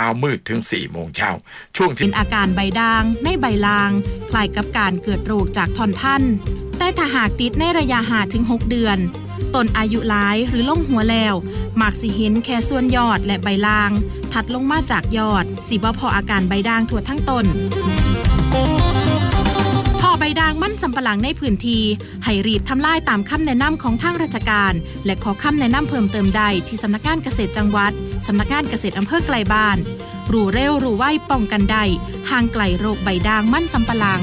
ช้ามืดถึง4โมงเช้าช่วงที่เป็นอาการใบด่างในใบลาง คล้ายกับการเกิดโรคจากทอนพันแต่ถ้าหากติดในระยะหาถึง 6 เดือนตนอายุหลายหรือล่งหัวแล้ว มักสิเห็นแค่ส่วนยอดและใบลาง ถัดลงมาจากยอด สิบ่พออาการใบด่างทั่วทั้งต้น ใบด่างมั่นสำปะหลังในพื้นที่ให้รีบทำลายตามคำแนะนำของทางราชการ และขอคำแนะนำเพิ่มเติมใดที่สำนักงานเกษตรจังหวัดสำนักงานเกษตรอำเภอไกลบ้าน รู้เร็วรู้ไวป้องกันได้ห่างไกลโรคใบด่างมั่นสำปะหลัง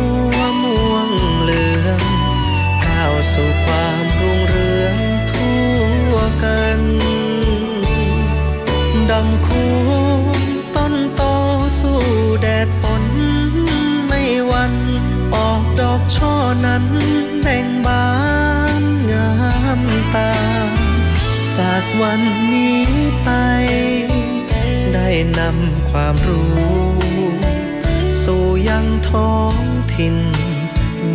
สู่ความรุ่งเรืองทั่วกันดังคูต้นโตสู้แดดฝนไม่วันออกดอกช่อนั้นแบ่งบานงามตา จากวันนี้ไป ได้นำความรู้ สู่ยังท้องถิ่น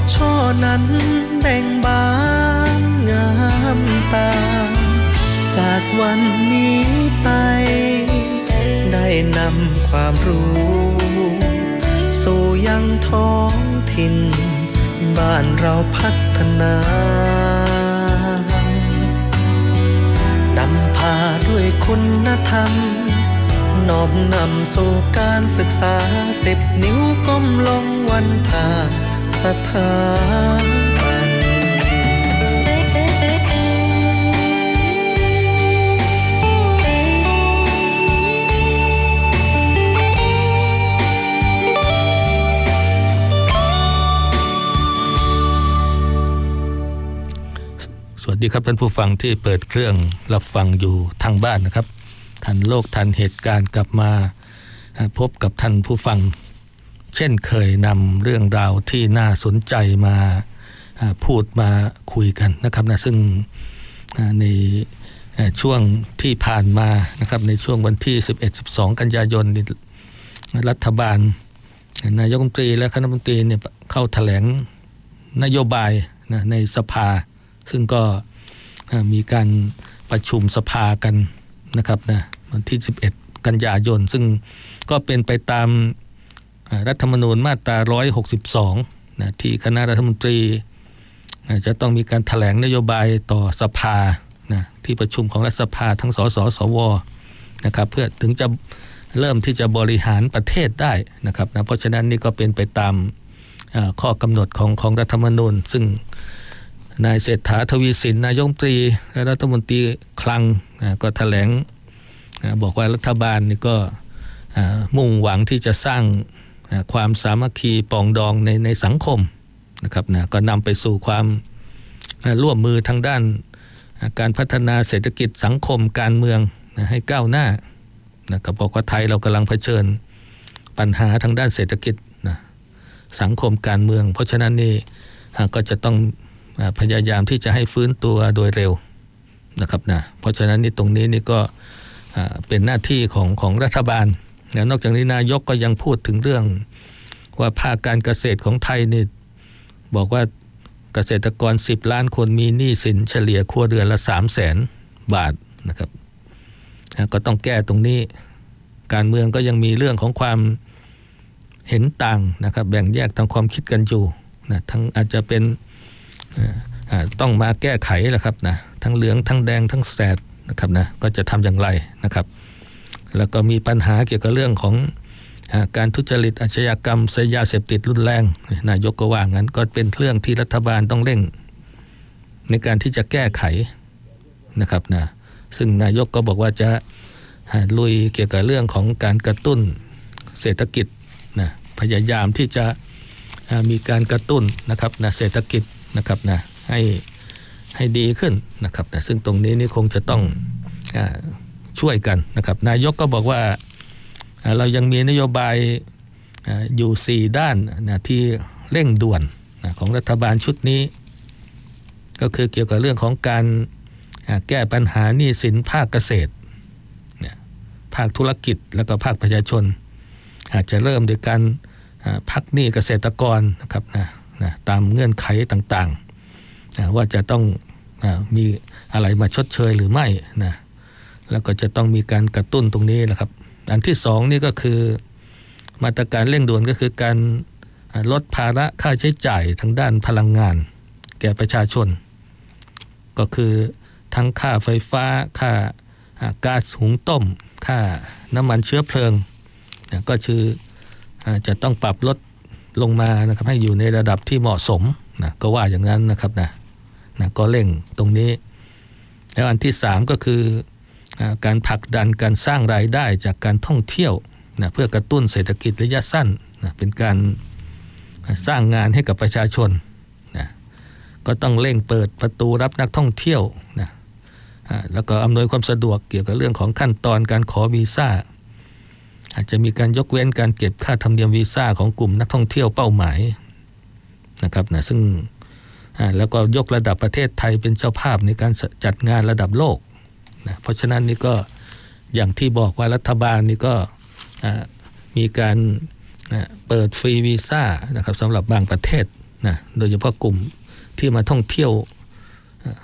กช่อนั้นแดงบานงามตา จากวันนี้ไป ได้นำความรู้ สู่ยังท้องถิ่น บ้านเราพัฒนานำพาด้วยคุณธรรมน้อมนำสู่การศึกษาสิบนิ้วก้มลงวันทา สวัสดีครับท่านผู้ฟังที่เปิดเครื่องรับฟังอยู่ทางบ้านนะครับ ทันโลกทันเหตุการณ์กลับมา พบกับท่านผู้ฟัง เช่นเคยนำเรื่องราวที่น่าสนใจมาพูดมาคุยกันนะครับนะซึ่งในช่วงที่ผ่านมานะครับในช่วงวันที่ 11-12 กันยายนรัฐบาล นายกรัฐมนตรีและคณะรัฐมนตรีเนี่ยเข้าแถลงนโยบายนะในสภา ซึ่งก็มีการประชุมสภากันนะครับนะวันที่ 11 กันยายน ซึ่งก็เป็นไปตาม รัฐธรรมนูญมาตรา 162นะที่คณะรัฐมนตรีจะต้องมีการถแถลงนโยบายต่อสภานะที่ประชุมของรัฐสภาทั้งสสสวนะครับเพื่อถึงจะเริ่มที่จะบริหารประเทศได้นะครับนะเพราะฉะนั้นนี่ก็เป็นไปตามข้อกำหนดของของรัฐธรรมนูญ ซึ่งนายเศรษฐาทวีสินนายงตรีและรัฐมนตรีคลังก็ถแถลงบอกว่ารัฐบาลนี่ก็มุ่งหวังที่จะสร้าง ความสามัคคีปองดองในในสังคมนะครับนะก็นำไปสู่ความร่วมมือทางด้านการพัฒนาเศรษฐกิจสังคมการเมืองให้ก้าวหน้านะครับบอกว่าไทยเรากำลังเผชิญปัญหาทางด้านเศรษฐกิจนะสังคมการเมือง เพราะฉะนั้นนี่ก็จะต้องพยายามที่จะให้ฟื้นตัวโดยเร็วนะครับนะเพราะฉะนั้นนี่ตรงนี้นี่ก็เป็นหน้าที่ของของรัฐบาล แล้วนอกจากนี้นายกก็ยังพูดถึงเรื่อง ว่าภาคการเกษตรของไทยนี่บอกว่าเกษตรกร 10 ล้านคนมีหนี้สินเฉลี่ยครัวเรือนละ 3 0 0แสนบาทนะครับก็ต้องแก้ตรงนี้ การเมืองก็ยังมีเรื่องของความเห็นต่างนะครับ แบ่งแยกทางความคิดกันอยู่นะทั้งอาจจะเป็นต้องมาแก้ไขแหละครับนะทั้งเหลืองทั้งแดงทั้งแสดนะครับนะก็จะทำอย่างไรนะครับ แล้วก็มีปัญหาเกี่ยวกับเรื่องของการทุจริตอาชญากรรมสยาเสพติดรุนแรงนายกก็ว่างั้นก็เป็นเรื่องที่รัฐบาลต้องเร่ง ในการที่จะแก้ไขนะครับนะซึ่งนายกก็บอกว่าจะลุยเกี่ยวกับเรื่องของการกระตุ้นเศรษฐกิจนะพยายามที่จะมีการกระตุ้นนะครับนะเศรษฐกิจนะครับนะให้ให้ดีขึ้นนะครับนะซึ่งตรงนี้นี่คงจะต้องอ ช่วยกันนะครับ นายกก็บอกว่าเรายังมีนโยบายอยู่ 4 ด้านนะที่เร่งด่วนนะของรัฐบาลชุดนี้ ก็คือเกี่ยวกับเรื่องของการแก้ปัญหาหนี้สินภาคเกษตร ภาคธุรกิจแล้วก็ภาคประชาชน อาจจะเริ่มโดยการพักหนี้เกษตรกรนะครับนะนะตามเงื่อนไขต่างๆนะว่าจะต้องนะมีอะไรมาชดเชยหรือไม่นะ แล้วก็จะต้องมีการกระตุ้นตรงนี้นะครับ อันที่สองนี่ก็คือมาตรการเร่งด่วนก็คือการลดภาระค่าใช้จ่ายทางด้านพลังงาน แก่ประชาชน ก็คือทั้งค่าไฟฟ้า ค่าก๊าซหุงต้ม ค่าน้ำมันเชื้อเพลิง ก็คือจะต้องปรับลดลงมานะครับให้อยู่ในระดับที่เหมาะสมนะก็ว่าอย่างนั้นนะครับนะนะก็เร่งตรงนี้ แล้วอันที่ 3 ก็คือ การผลักดันการสร้างรายได้จากการท่องเที่ยวนะเพื่อกระตุ้นเศรษฐกิจระยะสั้นนะเป็นการสร้างงานให้กับประชาชนนะก็ต้องเร่งเปิดประตูรับนักท่องเที่ยวนะแล้วก็อำนวยความสะดวกเกี่ยวกับเรื่องของขั้นตอนการขอวีซ่า อาจจะมีการยกเว้นการเก็บค่าธรรมเนียมวีซ่าของกลุ่มนักท่องเที่ยวเป้าหมายนะครับนะซึ่งแล้วก็ยกระดับประเทศไทยเป็นเจ้าภาพในการจัดงานระดับโลก นะเพราะฉะนั้นนี่ก็อย่างที่บอกว่ารัฐบาลนี่ก็มีการเปิดฟรีวีซ่านะครับสำหรับบางประเทศนะโดยเฉพาะกลุ่มที่มาท่องเที่ยว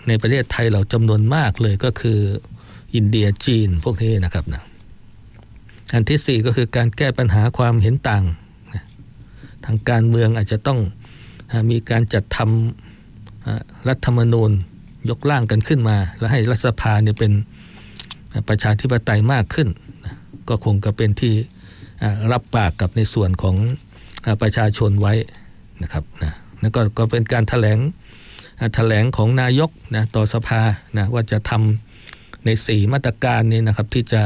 ในประเทศไทยเราจำนวนมากเลยก็คืออินเดียจีนพวกนี้นะครับนะอันที่สี่ก็คือการแก้ปัญหาความเห็นต่างนะทางการเมืองอาจจะต้องมีการจัดทำรัฐธรรมนูญ ยกร่างกันขึ้นมา แล้วให้รัฐสภาเนี่ยเป็นประชาธิปไตยมากขึ้น ก็คงจะเป็นที่รับปากกับในส่วนของประชาชนไว้นะครับนะนั่นก็ก็เป็นการถแถลงแถลงของนายกนะต่อสภานะว่าจะทำในสี่มาตรการนี้นะครับที่จะ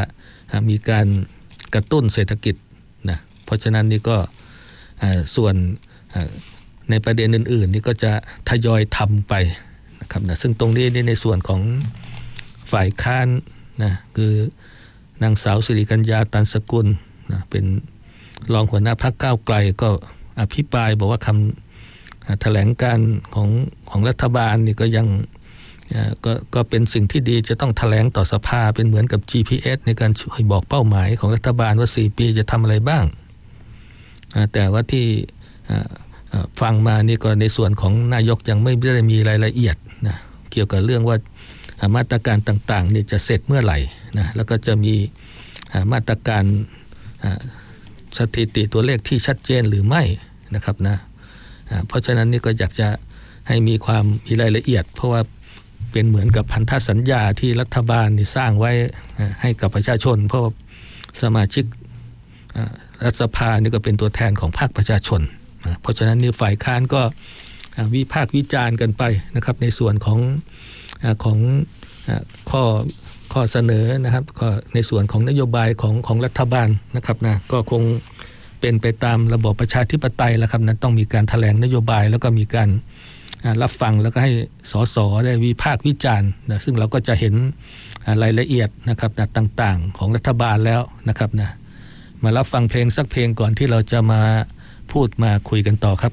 มีการกระตุ้นเศรษฐกิจนะเพราะฉะนั้นนี่ก็ส่วนในประเด็นอื่น ๆ นี่ก็จะทยอยทำไป นะครับนะซึ่งตรงนี้ในส่วนของฝ่ายค้านนะคือนางสาวสิริกัญญาตันสกุลนะเป็นรองหัวหน้าพรรคก้าวไกลก็อภิปรายบอกว่าคำแถลงการของของรัฐบาลนี่ก็ยังก็ก็เป็นสิ่งที่ดีจะต้องถแถลงต่อสภาเป็นเหมือนกับ GPS ในการช่วยบอกเป้าหมายของรัฐบาลว่า 4 ปีจะทำอะไรบ้าง แต่ว่าที่ฟังมานี่ก็ในส่วนของนายกยังไม่ได้มีรายละเอียด นะเกี่ยวกับเรื่องว่ามาตรการต่างๆนี่จะเสร็จเมื่อไหร่นะแล้วก็จะมีมาตรการสถิติตัวเลขที่ชัดเจนหรือไม่นะครับนะเพราะฉะนั้นนี่ก็อยากจะให้มีความมีรายละเอียด เพราะว่าเป็นเหมือนกับพันธสัญญาที่รัฐบาลนี่สร้างไว้ให้กับประชาชน เพราะสมาชิกรัฐสภานี่ก็เป็นตัวแทนของภาคประชาชน เพราะฉะนั้นนี่ฝ่ายค้านก็ วิพากษ์วิจารณ์กันไปนะครับ ในส่วนของของข้อข้อเสนอนะครับในส่วนของนโยบายของของรัฐบาลนะครับนะก็คงเป็นไปตามระบบประชาธิปไตยแล้วครับนะต้องมีการถแถลงนโยบายแล้วก็มีการรับฟังแล้วก็ให้สสได้วิพากษ์วิจารณ์นะซึ่งเราก็จะเห็นรายละเอียดนะครับนะต่างๆ ของรัฐบาลแล้วนะครับนะมารับฟังเพลงสักเพลงก่อนที่เราจะมาพูดมาคุยกันต่อครับ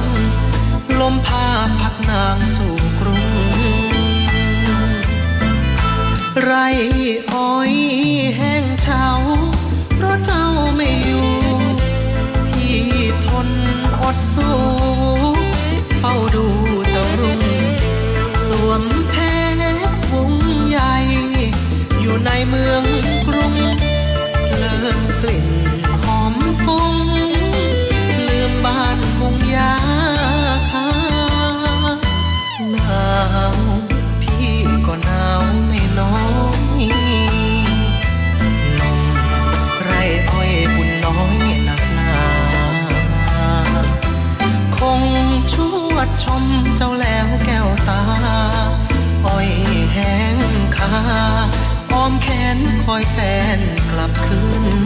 มผ้าพักนางสู่กรุง ไรอ้อยแห้งเฉาเพราะเจ้าไม่อยู่ ที่ทนอดสู้เฝ้าดูเจ้ารุงสวมแพรวงใหญ่ อยู่ในเมือง คอยแฟนกลับคืน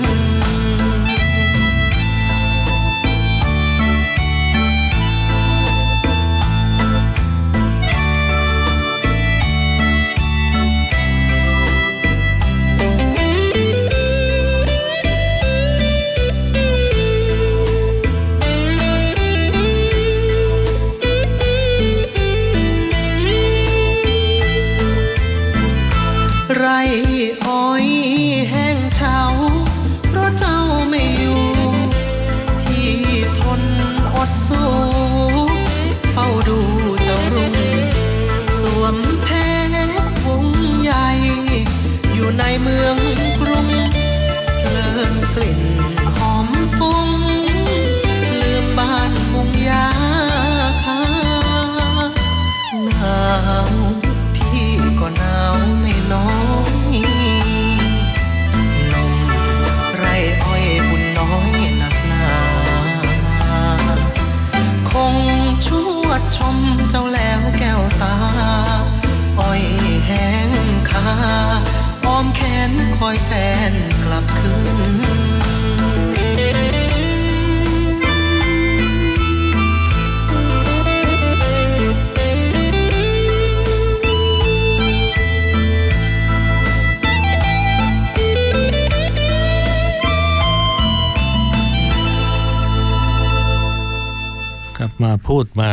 มาพูดมา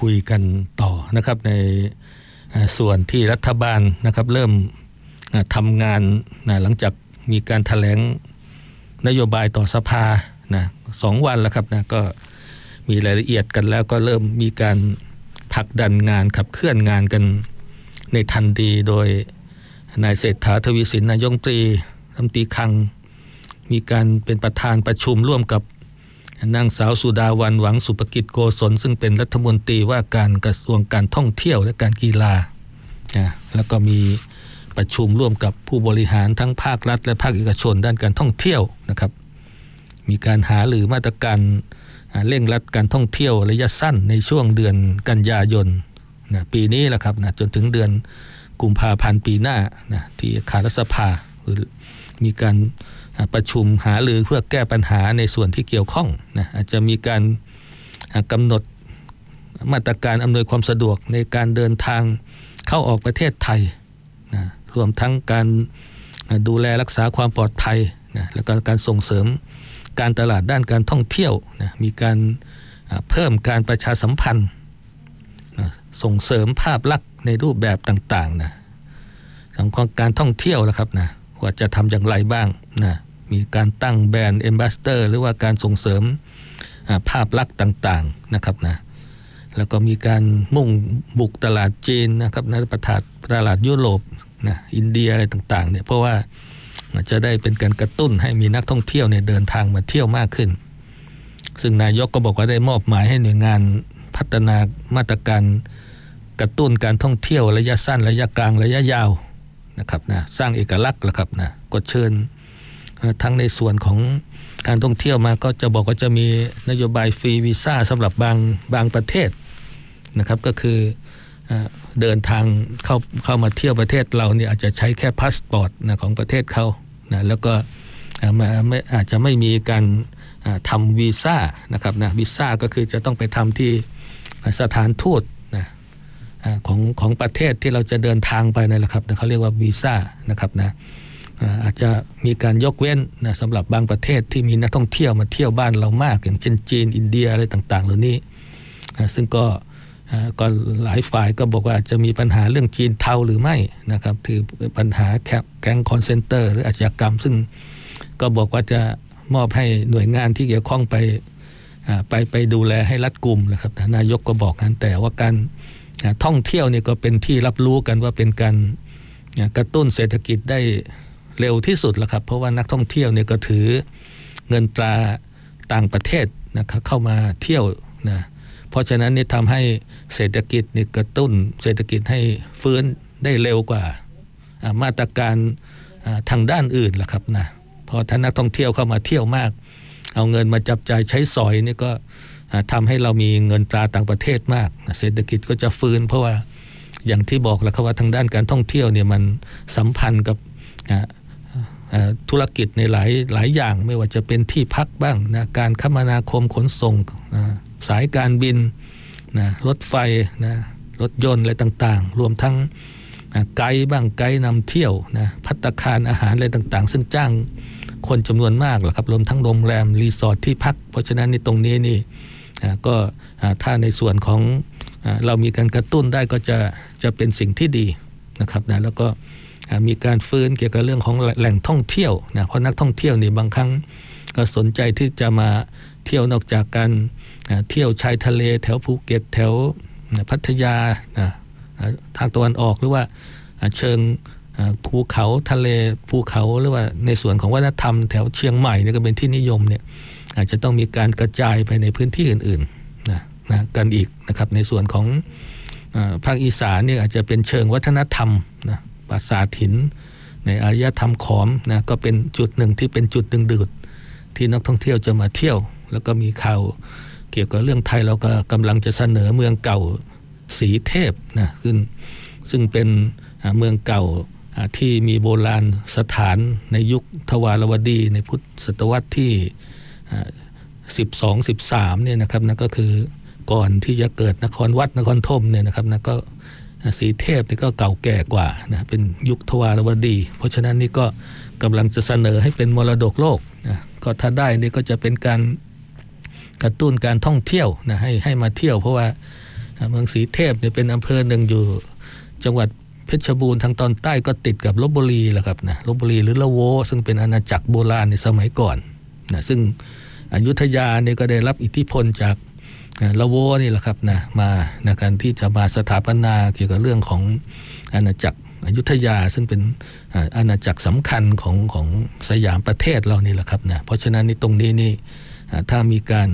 คุยกันต่อนะครับในส่วนที่รัฐบาลนะครับเริ่มทำงานนะหลังจากมีการถแถลงนโยบายต่อสภานะสองวันแล้วครับนะก็มีรายละเอียดกันแล้วก็เริ่มมีการผลักดันงานขับเคลื่อนงานกันในทันทีโดยนายเศรษฐาทวีสินนายงตรีรัฐมนตรีคัง มีการเป็นประธานประชุมร่วมกับ นางสาวสุดาวันหวังสุภกิจโกศลซึ่งเป็นรัฐมนตรีว่าการกระทรวงการท่องเที่ยวและการกีฬาแล้วก็มีประชุมร่วมกับผู้บริหารทั้งภาครัฐ และภาคเอกชนด้านการท่องเที่ยวนะครับ มีการหาหรือมาตรการเร่งรัดการท่องเที่ยวระยะสั้นในช่วงเดือนกันยายนนะปีนี้แหละครับนะจนถึงเดือนกุมภาพันธ์ปีหน้านะที่คารัสภาคือมีการ ประชุมหาหรือเพื่อแก้ปัญหาในส่วนที่เกี่ยวข้องนะอาจจะมีการกำหนดมาตรการอำนวยความสะดวกในการเดินทางเข้าออกประเทศไทยนะรวมทั้งการดูแลรักษาความปลอดภัยนะและก็การส่งเสริมการตลาดด้านการท่องเที่ยวนะมีการเพิ่มการประชาสัมพันธ์นะส่งเสริมภาพลักษณ์ในรูปแบบต่างๆนะของการท่องเที่ยวแล้วครับนะว่าจะทำอย่างไรบ้าง นะมีการตั้ง brand ambassador หรือว่าการส่งเสริมภาพลักษณ์ต่างๆนะครับนะแล้วก็มีการมุ่งบุกตลาดจีนนะครับนะประทาตลาดยุโรปนะอินเดียอะไรต่างๆเนี่ยเพราะว่าจะได้เป็นการกระตุ้นให้มีนักท่องเที่ยวเนี่ยเดินทางมาเที่ยวมากขึ้น ซึ่งนายกก็บอกว่าได้มอบหมายให้หน่วยงานพัฒนามาตรการกระตุ้นการท่องเที่ยวระยะสั้นระยะกลางระยะยาวนะครับนะสร้างเอกลักษณ์ล้วครับนะก็เชิญ ทั้งในส่วนของการท่องเที่ยวมาก็จะบอกว่าจะมีนโยบายฟรีวีซ่าสำหรับบางบางประเทศนะครับก็คือเดินทางเข้าเข้ามาเที่ยวประเทศเราเนี่ยอาจจะใช้แค่พาสปอร์ตนะของประเทศเขานะแล้วก็ไม่อาจจะไม่มีการทำวีซ่านะครับนะวีซ่าก็คือจะต้องไปทำที่สถานทูตนะของของประเทศที่เราจะเดินทางไปนั่นแหละครับเขาเรียกว่าวีซ่านะครับนะ อาจจะมีการยกเว้นนะสำหรับบางประเทศที่มีนักท่องเที่ยวมาเที่ยวบ้านเรามาก อย่างเช่นจีนอินเดียอะไรต่างๆ เหล่านี้ซึ่งก็ก็หลายฝ่ายก็บอกว่าจะมีปัญหาเรื่องจีนเทาหรือไม่นะครับคือปัญหาแคแก๊ง call center หรืออาชญากรรม ซึ่งก็บอกว่าจะมอบให้หน่วยงานที่เกี่ยวข้องไปไปไปดูแลให้รัดกลุ่มนะครับนายกก็บอกกันแต่ว่าการท่องเที่ยวนี่ก็เป็นที่รับรู้กันว่าเป็นการกระตุ้นเศรษฐกิจได้ เร็วที่สุดแล้วครับ เพราะว่านักท่องเที่ยวเนี่ยก็ถือเงินตราต่างประเทศนะครับเข้ามาเที่ยวนะเพราะฉะนั้นนี่ทำให้เศรษฐกิจนี่กระตุ้นเศรษฐกิจให้ฟื้นได้เร็วกว่ามาตรการทางด้านอื่นล่ะครับนะพอท่านนักท่องเที่ยวเข้ามาเที่ยวมาก เอาเงินมาจับจ่ายใช้สอยนี่ก็ทำให้เรามีเงินตราต่างประเทศมาก เศรษฐกิจก็จะฟื้น เพราะว่าอย่างที่บอกแล้วครับว่าทางด้านการท่องเที่ยวเนี่ยมันสัมพันธ์กับ ธุรกิจในหลายหลายอย่างไม่ว่าจะเป็นที่พักบ้างนะการคมนาคมขนส่งสายการบินนะรถไฟนะรถยนต์อะไรต่างๆ รวมทั้งไกด์บ้างไกด์นำเที่ยวนะพัตคารอาหารอะไรต่างๆ ซึ่งจ้างคนจำนวนมากหละครับรวมทั้งโรงแรมรีสอร์ทที่พัก เพราะฉะนั้นในตรงนี้นี่ก็ถ้าในส่วนของเรามีการกระตุ้นได้ก็จะจะเป็นสิ่งที่ดีนะครับนะแล้วก็ มีการฟื้นเกี่ยวกับเรื่องของแหล่งท่องเที่ยวนะเพราะนักท่องเที่ยวนี่บางครั้งก็สนใจที่จะมาเที่ยวนอกจากการเที่ยวชายทะเลแถวภูเก็ตแถวพัทยาทางตะวันออกหรือว่าเชิงภูเขาทะเลภูเขาหรือว่าในส่วนของวัฒนธรรมแถวเชียงใหม่นี่ก็เป็นที่นิยมเนี่ยอาจจะต้องมีการกระจายไปในพื้นที่อื่นๆนะนะกันอีกนะครับในส่วนของภาคอีสานเนี่ยอาจจะเป็นเชิงวัฒนธรรมนะ ปราสาทหิน ในอารยธรรมขอมนะก็เป็นจุดหนึ่งที่เป็นจุดดึงดูดที่นักท่องเที่ยวจะมาเที่ยว แล้วก็มีข่าวเกี่ยวกับเรื่องไทยเราก็กำลังจะเสนอเมืองเก่าสีเทพนะขึ้นซึ่งเป็นเมืองเก่าที่มีโบราณสถานในยุคทวารวดีในพุทธศตวรรษที่ 12 13เนี่ยนะครับนะก็คือก่อนที่จะเกิดนครวัดนครธมเนี่ยนะครับนะก็ สีเทพนี่ก็เก่าแก่กว่านะเป็นยุคทวารวดี เพราะฉะนั้นนี่ก็กำลังจะเสนอให้เป็นมรดกโลกนะก็ถ้าได้นี่ก็จะเป็นการกระตุ้นการท่องเที่ยวนะให้ให้มาเที่ยว เพราะว่าเมืองสีเทพเนี่ยเป็นอำเภอหนึ่งอยู่จังหวัดเพชรบูรณ์ทางตอนใต้ก็ติดกับลบบุรีแหละครับนะลบบุรีหรือละโว ซึ่งเป็นอาณาจักรโบราณในสมัยก่อนนะซึ่งอยุธยาเนี่ยก็ได้รับอิทธิพลจาก ละโวนี่แหละครับนะมาในการที่จะมาสถาปนาเกี่ยวกับเรื่องของอาณาจักรอยุธยาซึ่งเป็นอาณาจักรสำคัญของของสยามประเทศเรานี่แหละครับนะเพราะฉะนั้นในตรงนี้นี่ถ้ามีการ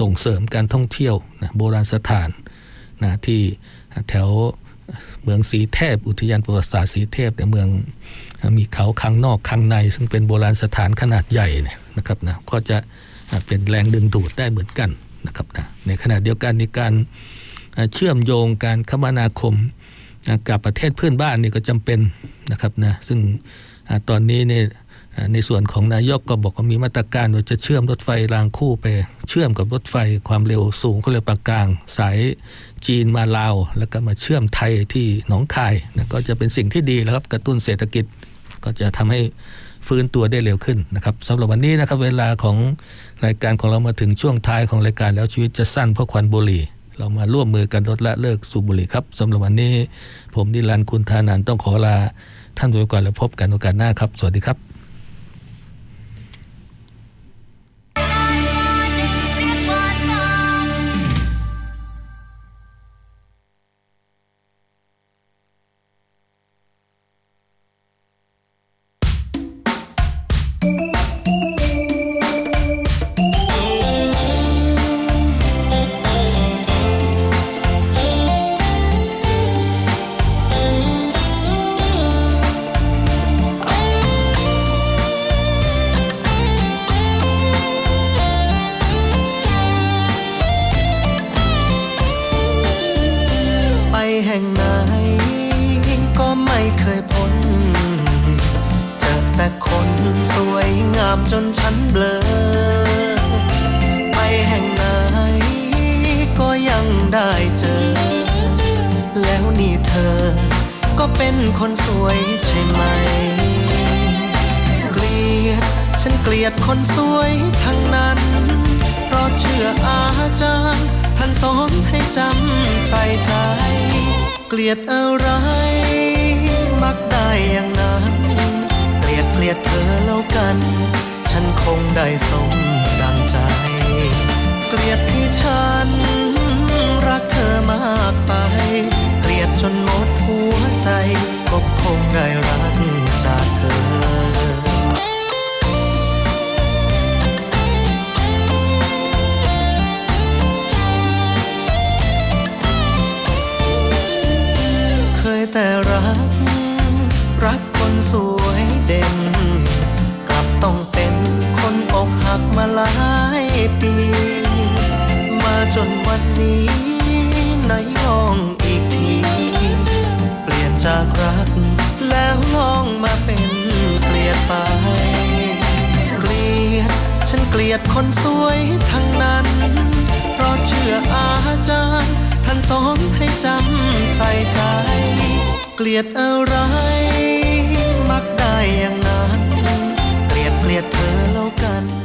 ส่งเสริมการท่องเที่ยวนะโบราณสถานนะที่แถวเมืองสีเทพ อุทยานประวัติศาสตร์สีเทพในเมืองมีเขาข้างนอกข้างใน ซึ่งเป็นโบราณสถานขนาดใหญ่เนี่ยนะครับนะก็จะเป็นแรงดึงดูดได้เหมือนกัน นะครับนะในขณะเดียวกันในการเชื่อมโยงการคมนาคมกับประเทศเพื่อนบ้านนี่ก็จำเป็นนะครับนะซึ่งตอนนี้เนี่ยในส่วนของนายกก็บอกว่ามีมาตรการว่าจะเชื่อมรถไฟรางคู่ไป เชื่อมกับรถไฟความเร็วสูงก็เลยปากกลาง สายจีนมาลาว แล้วก็มาเชื่อมไทยที่หนองคายนะก็จะเป็นสิ่งที่ดีแล้วครับกระตุ้นเศรษฐกิจก็จะทำให้ ฟื้นตัวได้เร็วขึ้นนะครับสำหรับวันนี้นะครับเวลาของรายการของเรามาถึงช่วงท้ายของรายการแล้วชีวิตจะสั้นเพราะควันบุหรี่ เรามาร่วมมือกันลดละเลิกสูบบุหรี่ครับสำหรับวันนี้ ผมนิรันดร์คุณธานันต้องขอลาท่านไปก่อนแล้วพบกันโอกาสหน้าครับ สวัสดีครับ นสวยใช่ไหม เกลียด ฉันเกลียดคนสวยทั้งนั้น เพราะเชื่ออาจารย์ท่านสอนให้จำใส่ใจ เกลียดอะไร มักได้อย่างนั้น เกลียดเกลียดเธอแล้วกัน ฉันคงได้สมดังใจ เกลียดที่ฉันรักเธอมากไป เกลียดจนหมดหัวใจ ก็คงได้รักียดคนสวยทั้งนั้น เพราะเชื่ออาจารย์ ท่านสอนให้จำใส่ใจ เกลียดอะไรมักได้อย่างนั้น เกลียดเกลียดเธอแล้วกัน